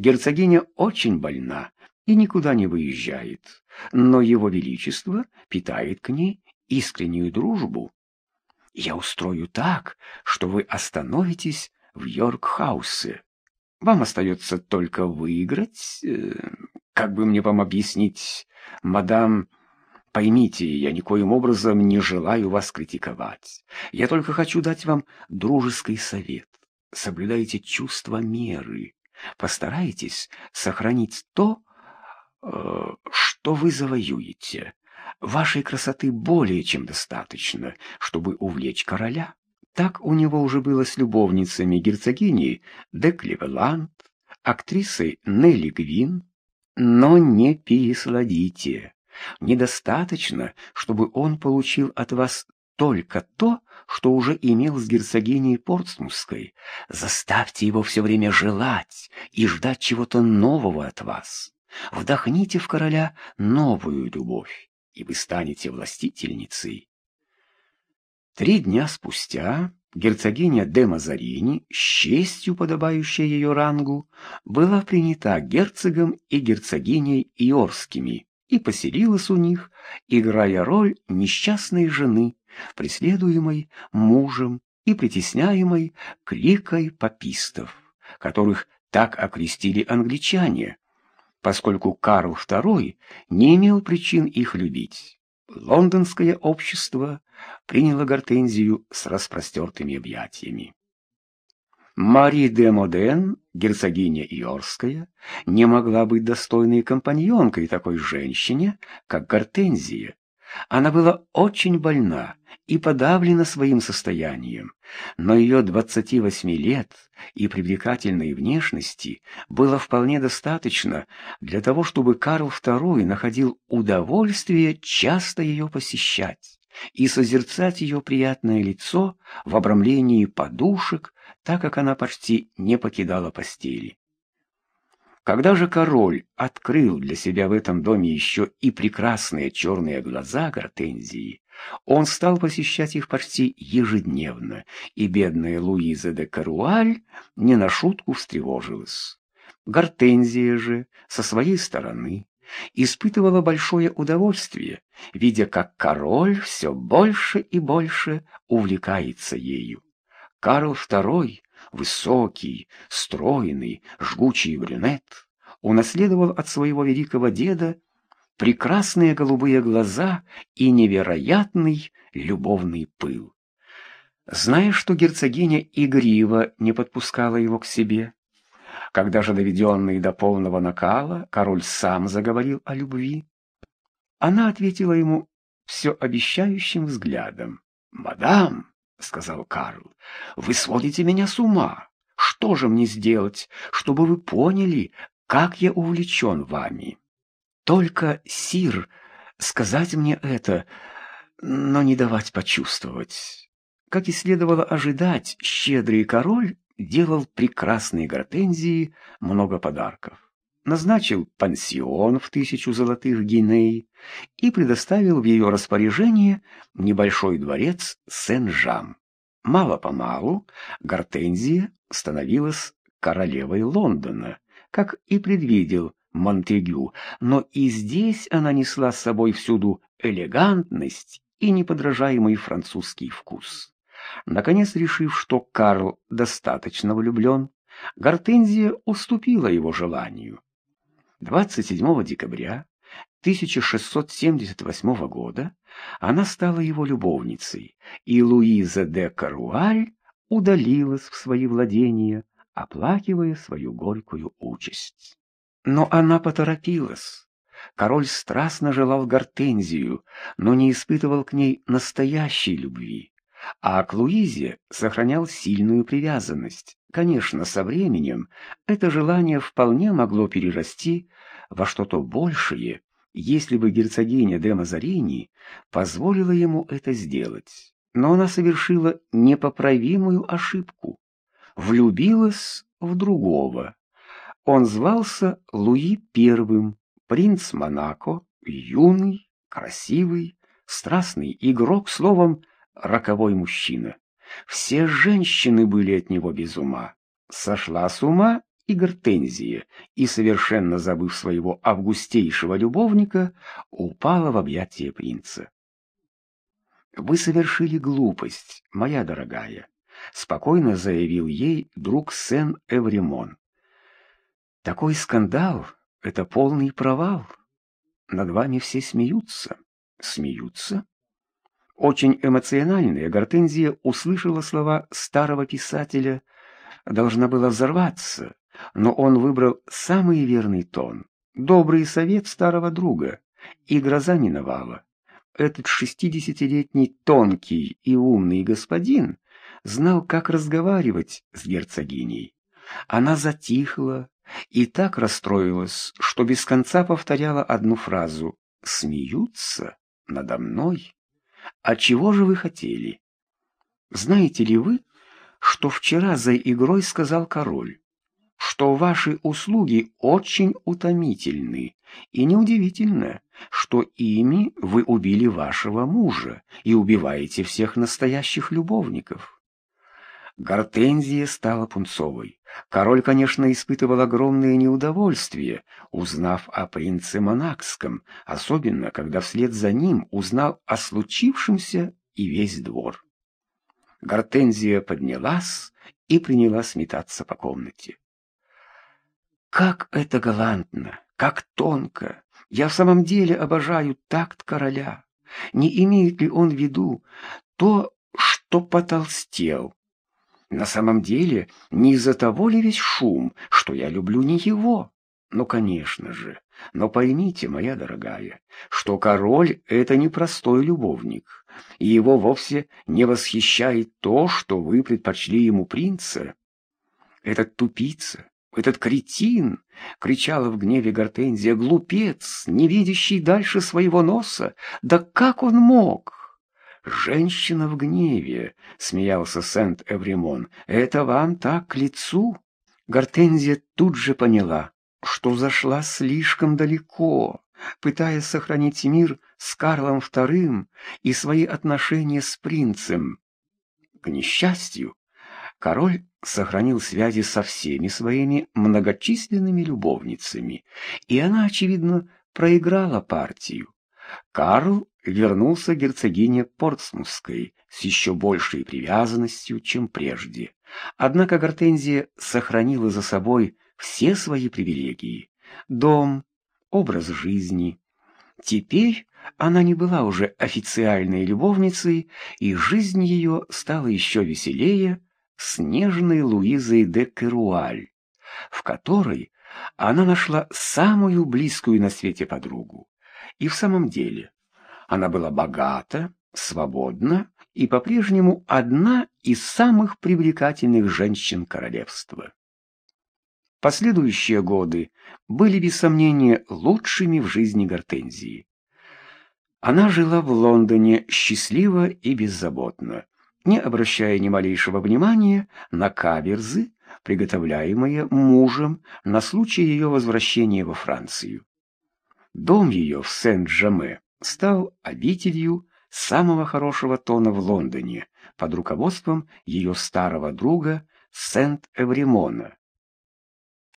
Герцогиня очень больна и никуда не выезжает, но его величество питает к ней искреннюю дружбу. Я устрою так, что вы остановитесь в Йорк-хаусе. Вам остается только выиграть... Э, как бы мне вам объяснить, мадам... Поймите, я никоим образом не желаю вас критиковать. Я только хочу дать вам дружеский совет. Соблюдайте чувство меры. Постарайтесь сохранить то, э, что вы завоюете. Вашей красоты более чем достаточно, чтобы увлечь короля. Так у него уже было с любовницами герцогини де Кливеланд, актрисой Нелли Гвин. Но не пересладите. Недостаточно, чтобы он получил от вас только то, что уже имел с герцогиней Портсмусской. Заставьте его все время желать и ждать чего-то нового от вас. Вдохните в короля новую любовь, и вы станете властительницей. Три дня спустя герцогиня де Мазарини, с честью подобающей ее рангу, была принята герцогом и герцогиней Иорскими и поселилась у них, играя роль несчастной жены, преследуемой мужем и притесняемой кликой папистов, которых так окрестили англичане, поскольку Карл II не имел причин их любить. Лондонское общество приняло Гортензию с распростертыми объятиями. Мари де Моден, герцогиня Иорская, не могла быть достойной компаньонкой такой женщине, как Гортензия. Она была очень больна и подавлена своим состоянием, но ее 28 лет и привлекательной внешности было вполне достаточно для того, чтобы Карл II находил удовольствие часто ее посещать и созерцать ее приятное лицо в обрамлении подушек, так как она почти не покидала постели. Когда же король открыл для себя в этом доме еще и прекрасные черные глаза Гортензии, он стал посещать их почти ежедневно, и бедная Луиза де Каруаль не на шутку встревожилась. Гортензия же, со своей стороны, испытывала большое удовольствие, видя, как король все больше и больше увлекается ею. Карл II, высокий, стройный, жгучий брюнет, унаследовал от своего великого деда прекрасные голубые глаза и невероятный любовный пыл. Зная, что герцогиня игриво не подпускала его к себе, когда же, доведенный до полного накала, король сам заговорил о любви, она ответила ему все обещающим взглядом. «Мадам!» — сказал Карл. — Вы сводите меня с ума. Что же мне сделать, чтобы вы поняли, как я увлечен вами? Только, Сир, сказать мне это, но не давать почувствовать. Как и следовало ожидать, щедрый король делал прекрасной гортензии много подарков назначил пансион в тысячу золотых гиней и предоставил в ее распоряжение небольшой дворец Сен-Жам. Мало-помалу Гортензия становилась королевой Лондона, как и предвидел Монтегю, но и здесь она несла с собой всюду элегантность и неподражаемый французский вкус. Наконец, решив, что Карл достаточно влюблен, Гортензия уступила его желанию. 27 декабря 1678 года она стала его любовницей, и Луиза де Каруаль удалилась в свои владения, оплакивая свою горькую участь. Но она поторопилась. Король страстно желал Гортензию, но не испытывал к ней настоящей любви, а к Луизе сохранял сильную привязанность. Конечно, со временем это желание вполне могло перерасти во что-то большее, если бы герцогиня де Мазарини позволила ему это сделать. Но она совершила непоправимую ошибку. Влюбилась в другого. Он звался Луи Первым, принц Монако, юный, красивый, страстный игрок, словом, роковой мужчина. Все женщины были от него без ума. Сошла с ума и Гортензия, и, совершенно забыв своего августейшего любовника, упала в объятия принца. «Вы совершили глупость, моя дорогая», — спокойно заявил ей друг Сен-Эвремон. «Такой скандал — это полный провал. Над вами все смеются». «Смеются?» Очень эмоциональная Гортензия услышала слова старого писателя, должна была взорваться, но он выбрал самый верный тон, добрый совет старого друга, и гроза миновала. Этот шестидесятилетний тонкий и умный господин знал, как разговаривать с герцогиней. Она затихла и так расстроилась, что без конца повторяла одну фразу «Смеются надо мной». А чего же вы хотели? Знаете ли вы, что вчера за игрой сказал король, что ваши услуги очень утомительны, и неудивительно, что ими вы убили вашего мужа и убиваете всех настоящих любовников. Гортензия стала пунцовой. Король, конечно, испытывал огромное неудовольствие, узнав о принце Монакском, особенно когда вслед за ним узнал о случившемся и весь двор. Гортензия поднялась и принялась метаться по комнате. «Как это галантно! Как тонко! Я в самом деле обожаю такт короля! Не имеет ли он в виду то, что потолстел?» На самом деле, не из-за того ли весь шум, что я люблю не его? Ну, конечно же. Но поймите, моя дорогая, что король — это не простой любовник, и его вовсе не восхищает то, что вы предпочли ему принца. Этот тупица, этот кретин, — кричала в гневе Гортензия, — глупец, не видящий дальше своего носа. Да как он мог? «Женщина в гневе», — смеялся Сент-Эвремон, — «это вам так к лицу?» Гортензия тут же поняла, что зашла слишком далеко, пытаясь сохранить мир с Карлом II и свои отношения с принцем. К несчастью, король сохранил связи со всеми своими многочисленными любовницами, и она, очевидно, проиграла партию. Карл вернулся к герцогине Портсмутской с еще большей привязанностью, чем прежде. Однако Гортензия сохранила за собой все свои привилегии – дом, образ жизни. Теперь она не была уже официальной любовницей, и жизнь ее стала еще веселее с нежной Луизой де Керуаль, в которой она нашла самую близкую на свете подругу. И в самом деле она была богата, свободна и по-прежнему одна из самых привлекательных женщин королевства. Последующие годы были без сомнения лучшими в жизни Гортензии. Она жила в Лондоне счастливо и беззаботно, не обращая ни малейшего внимания на каверзы, приготовляемые мужем на случай ее возвращения во Францию. Дом ее в Сент-Жаме стал обителью самого хорошего тона в Лондоне под руководством ее старого друга Сент-Эвремона,